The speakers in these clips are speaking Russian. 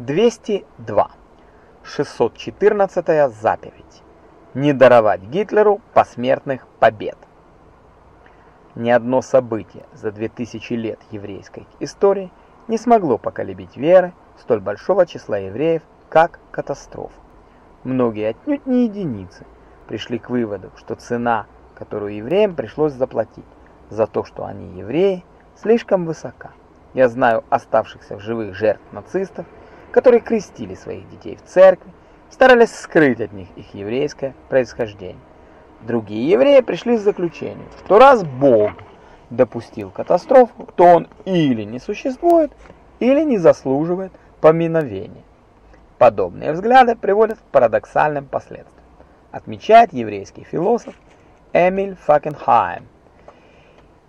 202. 614 заповедь. Не даровать Гитлеру посмертных побед. Ни одно событие за 2000 лет еврейской истории не смогло поколебить веры столь большого числа евреев, как катастрофа. Многие, отнюдь не единицы, пришли к выводу, что цена, которую евреям пришлось заплатить за то, что они евреи, слишком высока. Я знаю оставшихся в живых жертв нацистов, которые крестили своих детей в церкви, старались скрыть от них их еврейское происхождение. Другие евреи пришли к заключению, что раз Бог допустил катастрофу, то он или не существует, или не заслуживает поминовения. Подобные взгляды приводят к парадоксальным последствиям, отмечает еврейский философ Эмиль Факенхайм.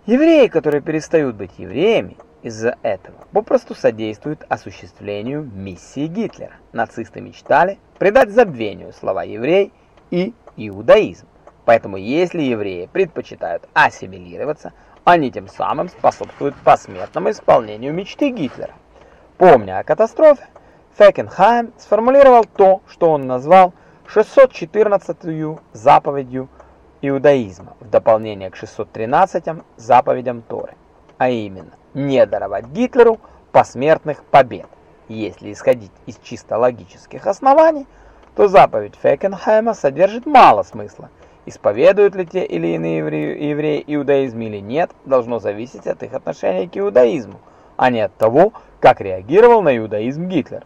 Евреи, которые перестают быть евреями, из-за этого попросту содействуют осуществлению миссии Гитлера. Нацисты мечтали придать забвению слова «еврей» и «иудаизм». Поэтому если евреи предпочитают ассимилироваться, они тем самым способствуют посмертному исполнению мечты Гитлера. Помня о катастрофе, Фекенхайм сформулировал то, что он назвал 614-ю заповедью иудаизма в дополнение к 613 заповедям Торы, а именно не даровать Гитлеру посмертных побед. Если исходить из чисто логических оснований, то заповедь Фекенхайма содержит мало смысла. Исповедуют ли те или иные евреи, евреи иудаизм или нет, должно зависеть от их отношения к иудаизму, а не от того, как реагировал на иудаизм Гитлер.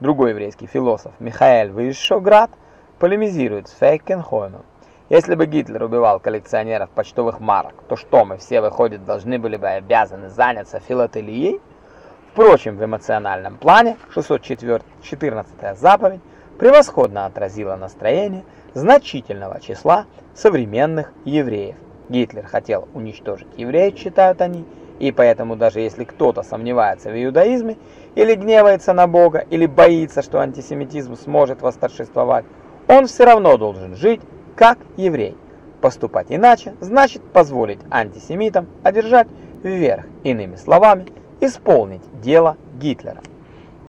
Другой еврейский философ Михаэль Вишоград полемизирует с Фейкенхоймом. Если бы Гитлер убивал коллекционеров почтовых марок, то что мы все, выходит, должны были бы обязаны заняться филателией? Впрочем, в эмоциональном плане 614 заповедь превосходно отразила настроение значительного числа современных евреев. Гитлер хотел уничтожить евреев, считают они, и поэтому даже если кто-то сомневается в иудаизме, или гневается на Бога, или боится, что антисемитизм сможет восторжествовать, он все равно должен жить как еврей. Поступать иначе значит позволить антисемитам одержать вверх, иными словами, исполнить дело Гитлера.